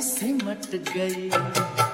सिमट गई।